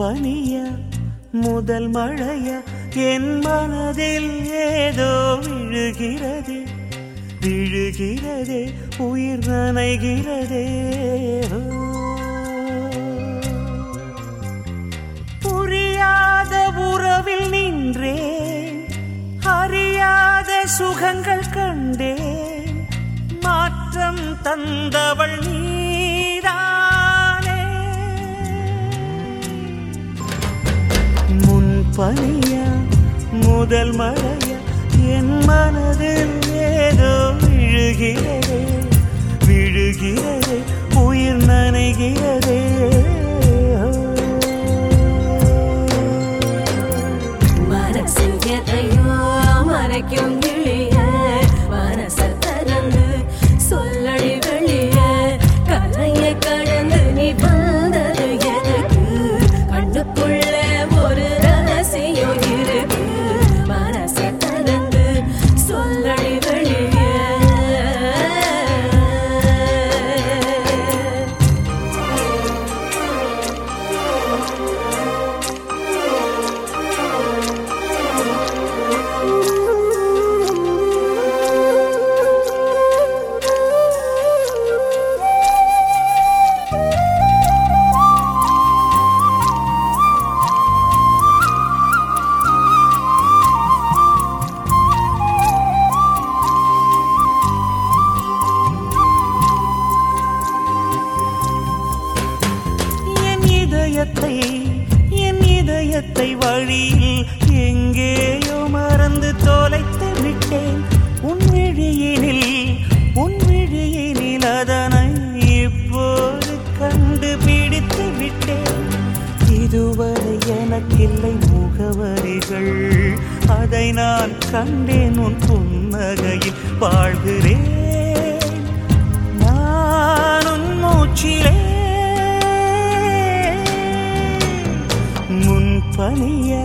பனிய முதல் மழைய என் மனதில் ஏதோ விழுகிறதே விழுகிறதே உயிர் நனைகிறதே. புரியாத உறவில் நின்றேன் அறியாத சுகங்கள் கண்டேன் மாற்றம் தந்தவள் நீ பனியா முதல் மழையா என் மனதில் ஏதோ விழுகிறதே. விழுகிறதே உயிர் நனைகிறதே. மறைக்கும் இதயத்தை என் இதயத்தை வழியில் எங்கேயோ மறந்து தொலைத்து விட்டேன். உன் விழியினில் உன் விழியினில் அதனை இப்போது கண்டுபிடித்து விட்டேன். இதுவரை எனக்கில்லை முகவரிகள். அதை நான் கண்டேன் உன் புன்னகையில் வாழ்கிறேன். நான் உன் மூச்சிலே பனிய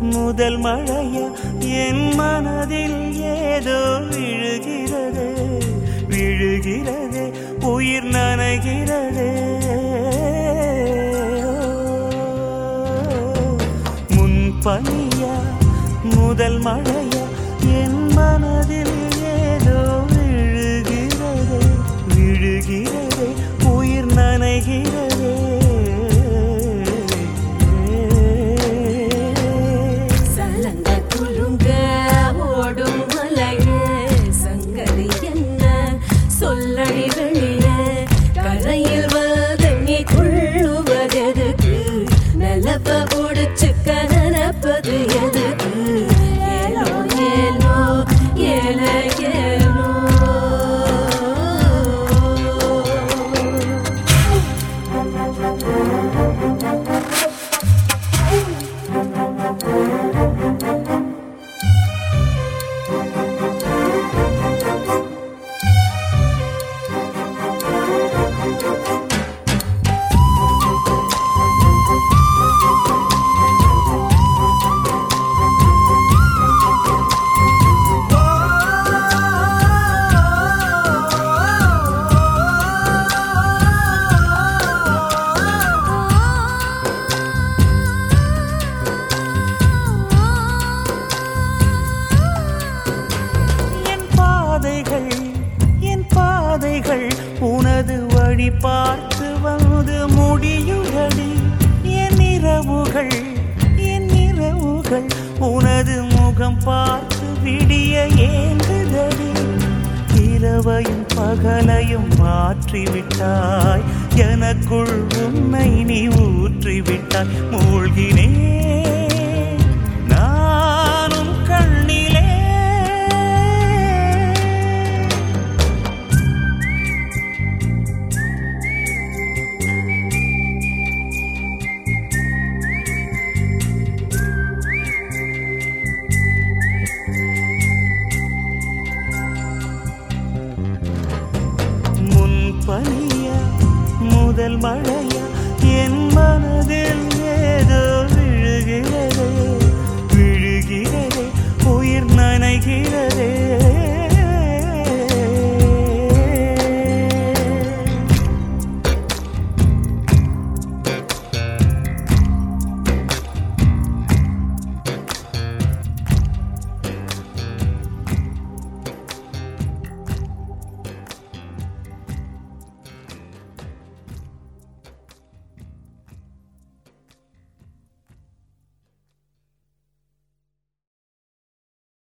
முதல் மழைய என் மனதில் ஏதோ விழுகிறது. விழுகிறது உயிர் நனைகிறது. முன் பனிய முதல் மழைய என் மனதில் இரவையும் பகலையும் மாற்றிவிட்டாய். எனக்குள் உன்னை நீ ஊற்றிவிட்டாய். 말해.